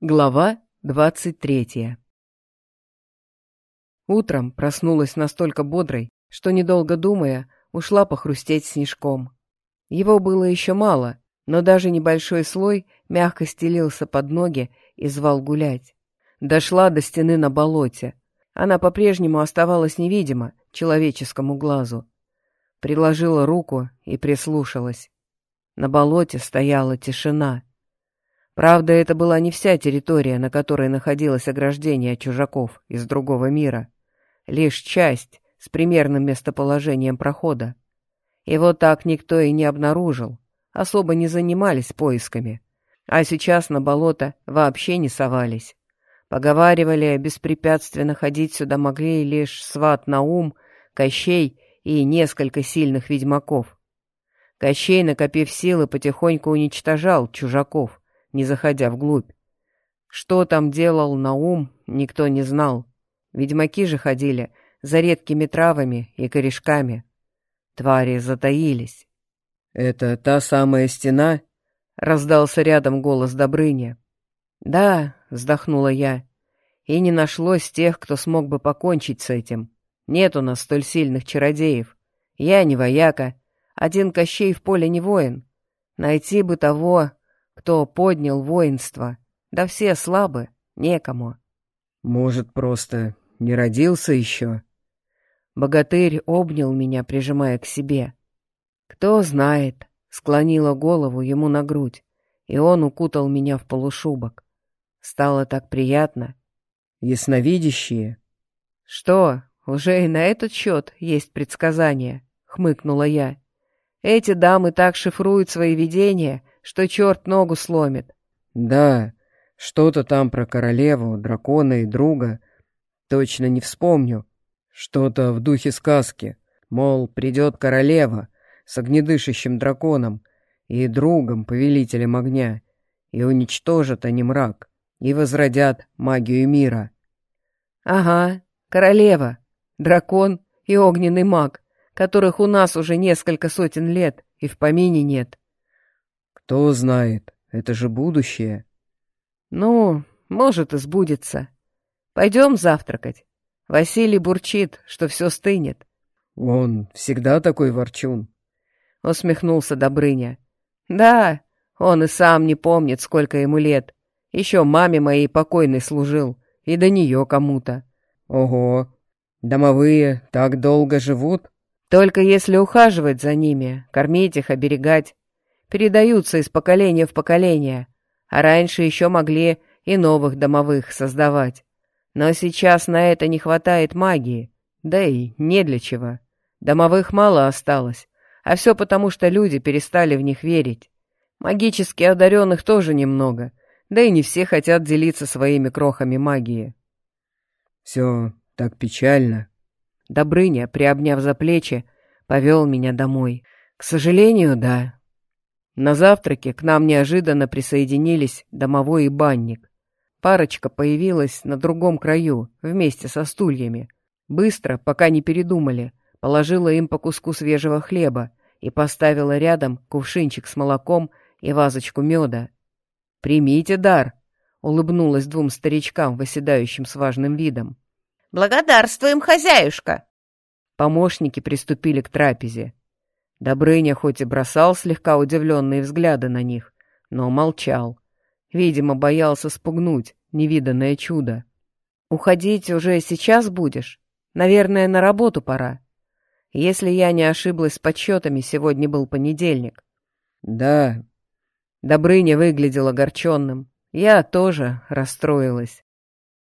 Глава двадцать третья Утром проснулась настолько бодрой, что, недолго думая, ушла похрустеть снежком. Его было еще мало, но даже небольшой слой мягко стелился под ноги и звал гулять. Дошла до стены на болоте. Она по-прежнему оставалась невидима человеческому глазу. Приложила руку и прислушалась. На болоте стояла тишина — Правда, это была не вся территория, на которой находилось ограждение чужаков из другого мира. Лишь часть с примерным местоположением прохода. Его так никто и не обнаружил, особо не занимались поисками. А сейчас на болото вообще не совались. Поговаривали, беспрепятственно ходить сюда могли лишь сват Наум, Кощей и несколько сильных ведьмаков. Кощей, накопив силы, потихоньку уничтожал чужаков — не заходя вглубь. Что там делал Наум, никто не знал. Ведьмаки же ходили за редкими травами и корешками. Твари затаились. «Это та самая стена?» — раздался рядом голос Добрыни. «Да», — вздохнула я, — «и не нашлось тех, кто смог бы покончить с этим. Нет у нас столь сильных чародеев. Я не вояка, один Кощей в поле не воин. Найти бы того, кто поднял воинство. Да все слабы, некому. Может, просто не родился еще? Богатырь обнял меня, прижимая к себе. Кто знает, склонила голову ему на грудь, и он укутал меня в полушубок. Стало так приятно. Ясновидящие? Что, уже и на этот счет есть предсказания, хмыкнула я. Эти дамы так шифруют свои видения, что черт ногу сломит. Да, что-то там про королеву, дракона и друга. Точно не вспомню. Что-то в духе сказки. Мол, придет королева с огнедышащим драконом и другом, повелителем огня, и уничтожат они мрак, и возродят магию мира. Ага, королева, дракон и огненный маг, которых у нас уже несколько сотен лет и в помине нет. Кто знает, это же будущее. Ну, может и сбудется. Пойдем завтракать. Василий бурчит, что все стынет. Он всегда такой ворчун. Усмехнулся Добрыня. Да, он и сам не помнит, сколько ему лет. Еще маме моей покойной служил, и до нее кому-то. Ого, домовые так долго живут? Только если ухаживать за ними, кормить их, оберегать передаются из поколения в поколение, а раньше еще могли и новых домовых создавать. Но сейчас на это не хватает магии, да и не для чего. Домовых мало осталось, а все потому, что люди перестали в них верить. Магически одаренных тоже немного, да и не все хотят делиться своими крохами магии. «Все так печально». Добрыня, приобняв за плечи, повел меня домой. «К сожалению, да», на завтраке к нам неожиданно присоединились домовой и банник. Парочка появилась на другом краю, вместе со стульями. Быстро, пока не передумали, положила им по куску свежего хлеба и поставила рядом кувшинчик с молоком и вазочку меда. «Примите дар!» — улыбнулась двум старичкам, восседающим с важным видом. «Благодарствуем, хозяюшка!» Помощники приступили к трапезе. Добрыня хоть и бросал слегка удивленные взгляды на них, но молчал. Видимо, боялся спугнуть невиданное чудо. «Уходить уже сейчас будешь? Наверное, на работу пора. Если я не ошиблась с подсчетами, сегодня был понедельник». «Да». Добрыня выглядел огорченным. Я тоже расстроилась.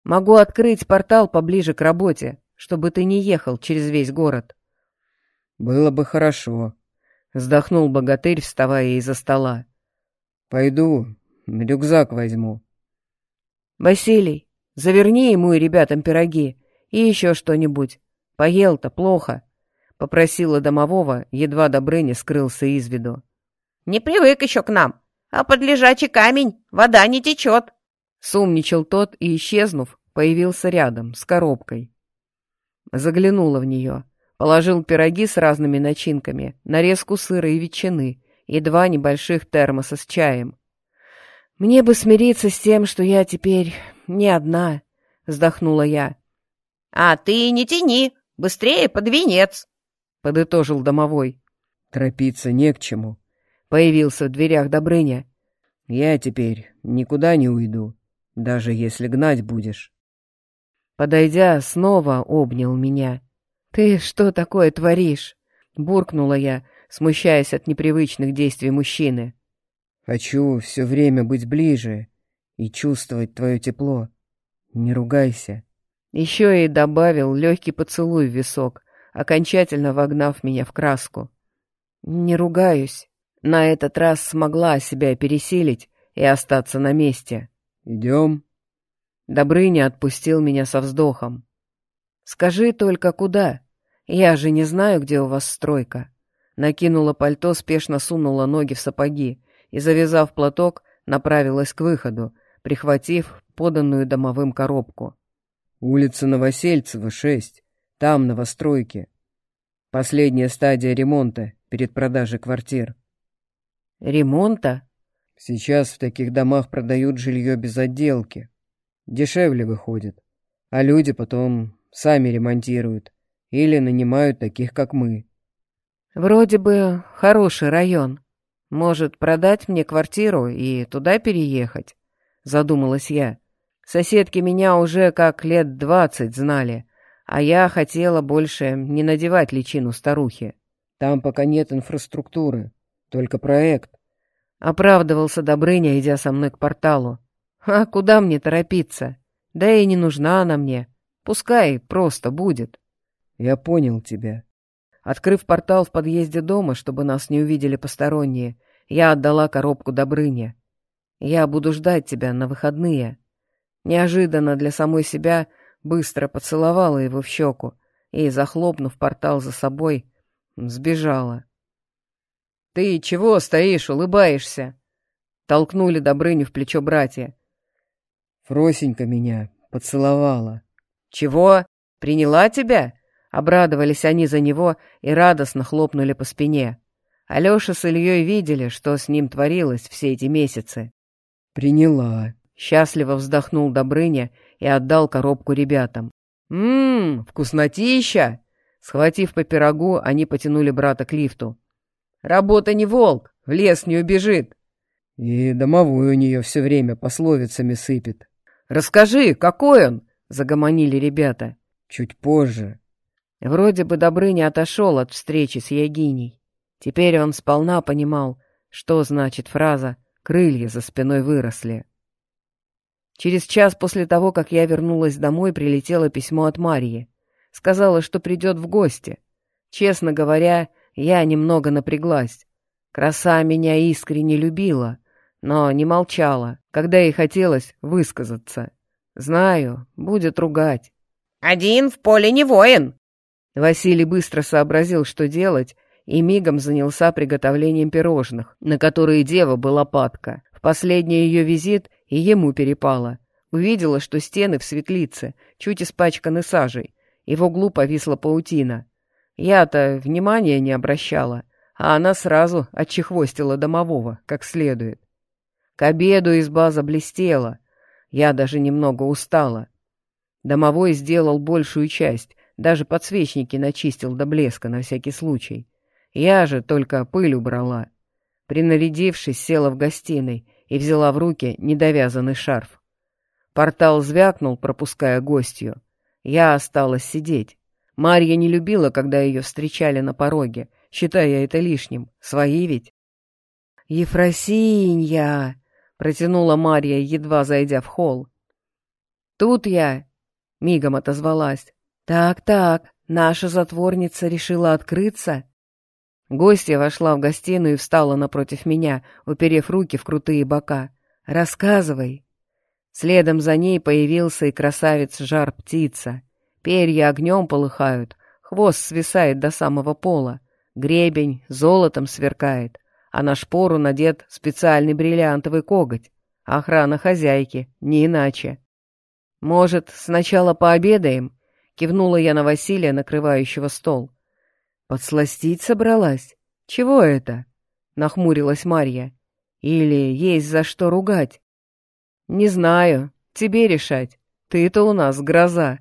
«Могу открыть портал поближе к работе, чтобы ты не ехал через весь город». «Было бы хорошо», Вздохнул богатырь, вставая из-за стола. «Пойду, рюкзак возьму». «Василий, заверни ему и ребятам пироги и еще что-нибудь. Поел-то плохо», — попросила домового, едва Добрыня скрылся из виду. «Не привык еще к нам, а под лежачий камень вода не течет», — сумничал тот и, исчезнув, появился рядом, с коробкой. Заглянула в нее — Положил пироги с разными начинками, нарезку сыра и ветчины и два небольших термоса с чаем. «Мне бы смириться с тем, что я теперь не одна», — вздохнула я. «А ты не тяни, быстрее под венец», — подытожил домовой. «Торопиться не к чему», — появился в дверях Добрыня. «Я теперь никуда не уйду, даже если гнать будешь». Подойдя, снова обнял меня. «Ты что такое творишь?» — буркнула я, смущаясь от непривычных действий мужчины. Хочу все время быть ближе и чувствовать твое тепло. Не ругайся. Еще и добавил легкий поцелуй в висок, окончательно вогнав меня в краску. Не ругаюсь. На этот раз смогла себя пересилить и остаться на месте. Идем. Добрыня отпустил меня со вздохом. «Скажи только, куда? Я же не знаю, где у вас стройка». Накинула пальто, спешно сунула ноги в сапоги и, завязав платок, направилась к выходу, прихватив поданную домовым коробку. «Улица Новосельцева, 6. Там новостройки. Последняя стадия ремонта перед продажей квартир». «Ремонта?» «Сейчас в таких домах продают жилье без отделки. Дешевле выходит. А люди потом сами ремонтируют или нанимают таких, как мы». «Вроде бы хороший район», может, продать мне квартиру и туда переехать? Задумалась я. Соседки меня уже как лет двадцать знали, а я хотела больше не надевать личину старухи. Там пока нет инфраструктуры, только проект. Оправдывался Добрыня, идя со мной к порталу. А куда мне торопиться? Да и не нужна она мне. Пускай просто будет. Я понял тебя. Открыв портал в подъезде дома, чтобы нас не увидели посторонние, я отдала коробку Добрыне. «Я буду ждать тебя на выходные». Неожиданно для самой себя быстро поцеловала его в щеку и, захлопнув портал за собой, сбежала. «Ты чего стоишь, улыбаешься?» Толкнули Добрыню в плечо братья. «Фросенька меня поцеловала». «Чего? Приняла тебя?» Обрадовались они за него и радостно хлопнули по спине. Алеша с Ильей видели, что с ним творилось все эти месяцы. «Приняла», — счастливо вздохнул Добрыня и отдал коробку ребятам. «Ммм, вкуснотища!» Схватив по пирогу, они потянули брата к лифту. «Работа не волк, в лес не убежит!» «И домовой у нее все время пословицами сыпет». «Расскажи, какой он?» — загомонили ребята. «Чуть позже», Вроде бы Добрыня отошел от встречи с Ягиней. Теперь он сполна понимал, что значит фраза «крылья за спиной выросли». Через час после того, как я вернулась домой, прилетело письмо от Марьи. Сказала, что придет в гости. Честно говоря, я немного напряглась. Краса меня искренне любила, но не молчала, когда ей хотелось высказаться. Знаю, будет ругать. «Один в поле не воин!» Василий быстро сообразил, что делать, и мигом занялся приготовлением пирожных, на которые дева была падка. В последний ее визит и ему перепало. Увидела, что стены в светлице чуть испачканы сажей, и в углу повисла паутина. Я-то внимания не обращала, а она сразу отчехвостила домового, как следует. К обеду изба заблестела. Я даже немного устала. Домовой сделал большую часть, даже подсвечники начистил до блеска на всякий случай. Я же только пыль убрала. Принарядившись, села в гостиной и взяла в руки недовязанный шарф. Портал звякнул, пропуская гостью. Я осталась сидеть. Марья не любила, когда ее встречали на пороге, считая это лишним. Свои ведь. «Ефросинья!» — протянула Марья, едва зайдя в холл. «Тут я!» — мигом отозвалась. «Так-так, наша затворница решила открыться?» Гостья вошла в гостиную и встала напротив меня, уперев руки в крутые бока. «Рассказывай!» Следом за ней появился и красавец-жар-птица. Перья огнем полыхают, хвост свисает до самого пола, гребень золотом сверкает, а на шпору надет специальный бриллиантовый коготь. Охрана хозяйки, не иначе. «Может, сначала пообедаем?» Кивнула я на Василия, накрывающего стол. «Подсластить собралась? Чего это?» — нахмурилась Марья. «Или есть за что ругать?» Не знаю, тебе решать. Ты-то у нас гроза.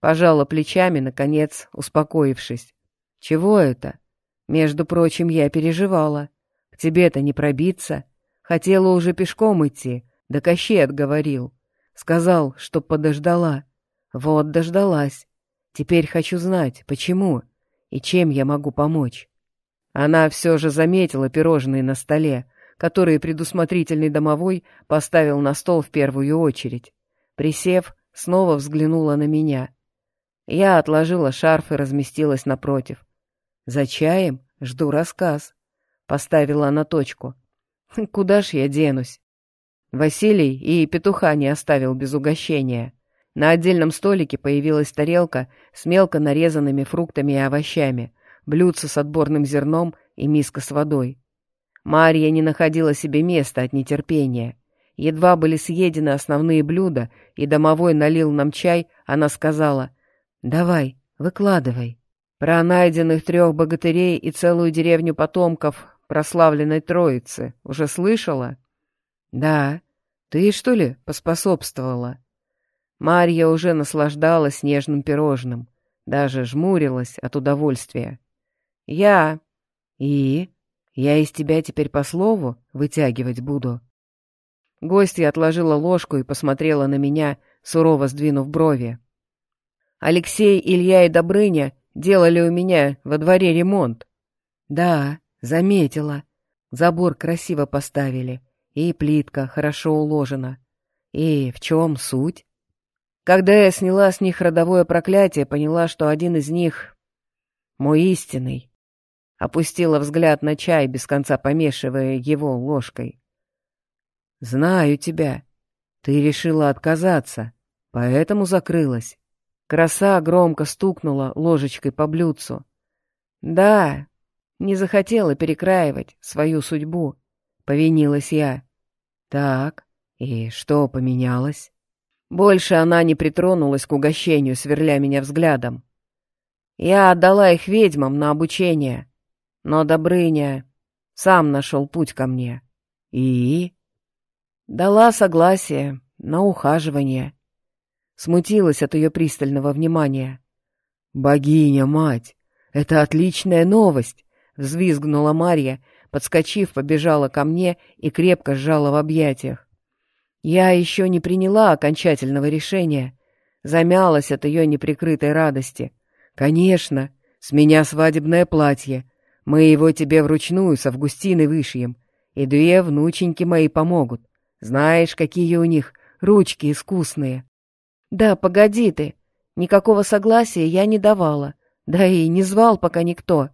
Пожала плечами, наконец, успокоившись. Чего это? Между прочим, я переживала. К тебе-то не пробиться. Хотела уже пешком идти, да Кощей отговорил. Сказал, чтоб подождала. Вот дождалась. Теперь хочу знать, почему и чем я могу помочь. Она все же заметила пирожные на столе, которые предусмотрительный домовой поставил на стол в первую очередь. Присев, снова взглянула на меня. Я отложила шарф и разместилась напротив. «За чаем? Жду рассказ», — поставила она точку. «Куда ж я денусь?» Василий и петуха не оставил без угощения. На отдельном столике появилась тарелка с мелко нарезанными фруктами и овощами, блюдце с отборным зерном и миска с водой. Марья не находила себе места от нетерпения. Едва были съедены основные блюда, и домовой налил нам чай, она сказала «Давай, выкладывай». Про найденных трех богатырей и целую деревню потомков прославленной Троицы уже слышала? Да, ты, что ли, поспособствовала? Марья уже наслаждалась нежным пирожным, даже жмурилась от удовольствия. Я. И? Я из тебя теперь по слову вытягивать буду. Гостья отложила ложку и посмотрела на меня, сурово сдвинув брови. Алексей, Илья и Добрыня делали у меня во дворе ремонт. Да, заметила. Забор красиво поставили. И плитка хорошо уложена. И в чем суть? Когда я сняла с них родовое проклятие, поняла, что один из них — мой истинный. Опустила взгляд на чай, без конца помешивая его ложкой. «Знаю тебя. Ты решила отказаться, поэтому закрылась». Краса громко стукнула ложечкой по блюдцу. «Да, не захотела перекраивать свою судьбу», — повинилась я. «Так, и что поменялось?» Больше она не притронулась к угощению, сверля меня взглядом. Я отдала их ведьмам на обучение, но Добрыня сам нашел путь ко мне. И? Дала согласие на ухаживание. Смутилась от ее пристального внимания. «Богиня, мать! Это отличная новость!» — взвизгнула Марья, подскочив, побежала ко мне и крепко сжала в объятиях. Я еще не приняла окончательного решения, замялась от ее неприкрытой радости. «Конечно, с меня свадебное платье. Мы его тебе вручную с Августиной вышьем, и две внученьки мои помогут. Знаешь, какие у них ручки искусные». «Да, погоди ты. Никакого согласия я не давала. Да и не звал пока никто».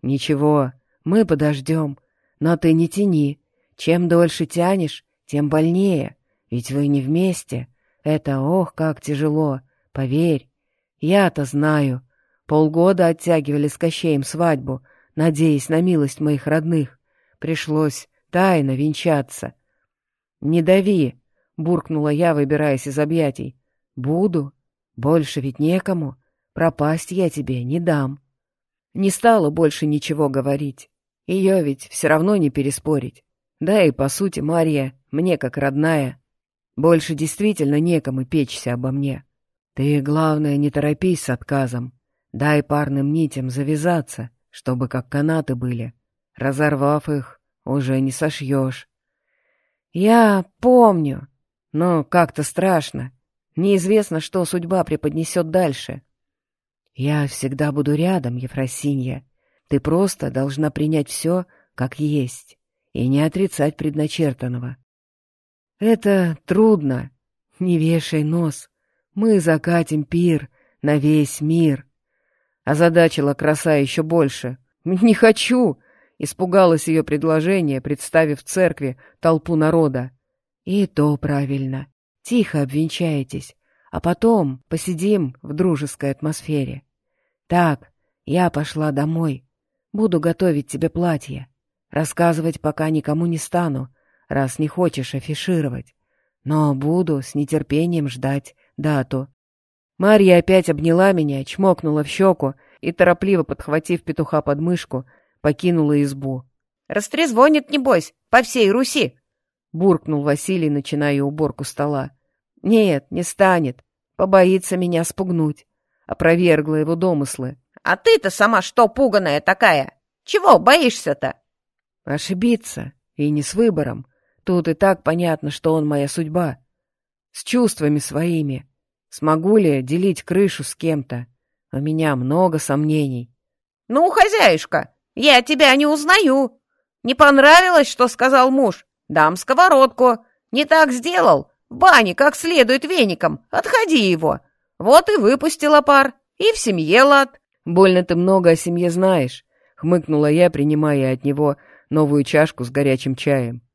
«Ничего, мы подождем. Но ты не тяни. Чем дольше тянешь, тем больнее. Ведь вы не вместе. Это, ох, как тяжело. Поверь. Я-то знаю. Полгода оттягивали с Кощеем свадьбу, надеясь на милость моих родных. Пришлось тайно венчаться. «Не дави!» — буркнула я, выбираясь из объятий. «Буду. Больше ведь некому. Пропасть я тебе не дам». Не стала больше ничего говорить. Ее ведь все равно не переспорить. Да и, по сути, Марья мне как родная. Больше действительно некому печься обо мне. Ты, главное, не торопись с отказом. Дай парным нитям завязаться, чтобы как канаты были. Разорвав их, уже не сошьешь. Я помню, но как-то страшно. Неизвестно, что судьба преподнесет дальше. Я всегда буду рядом, Ефросинья. Ты просто должна принять все, как есть, и не отрицать предначертанного. Это трудно. Не вешай нос. Мы закатим пир на весь мир. Озадачила краса еще больше. Не хочу! Испугалась ее предложение, представив в церкви толпу народа. И то правильно. Тихо обвенчаетесь, а потом посидим в дружеской атмосфере. Так, я пошла домой. Буду готовить тебе платье. Рассказывать пока никому не стану, раз не хочешь афишировать. Но буду с нетерпением ждать дату. Марья опять обняла меня, чмокнула в щеку и, торопливо подхватив петуха под мышку, покинула избу. «Растрезвонит, небось, по всей Руси!» буркнул Василий, начиная уборку стола. Нет, не станет. Побоится меня спугнуть. Опровергла его домыслы. А ты-то сама что пуганая такая? Чего боишься-то? Ошибиться. И не с выбором. Тут и так понятно, что он моя судьба. С чувствами своими. Смогу ли делить крышу с кем-то? У меня много сомнений. Ну, хозяюшка, я тебя не узнаю. Не понравилось, что сказал муж? Дам сковородку. Не так сделал. В бане как следует веником. Отходи его. Вот и выпустила пар. И в семье лад. Больно ты много о семье знаешь, хмыкнула я, принимая от него новую чашку с горячим чаем.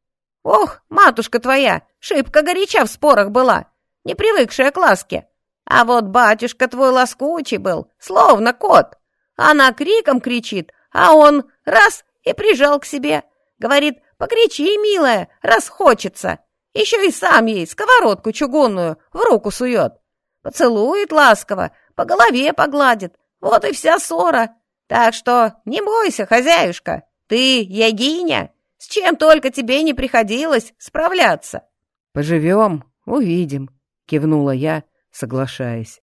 Ох, матушка твоя, шибко горяча в спорах была, не привыкшая к ласке. А вот батюшка твой ласкучий был, словно кот. Она криком кричит, а он раз и прижал к себе. Говорит, покричи, милая, раз хочется. Еще и сам ей сковородку чугунную в руку сует. Поцелует ласково, по голове погладит. Вот и вся ссора. Так что не бойся, хозяюшка, ты ягиня, с чем только тебе не приходилось справляться. Поживем, увидим, кивнула я, соглашаясь.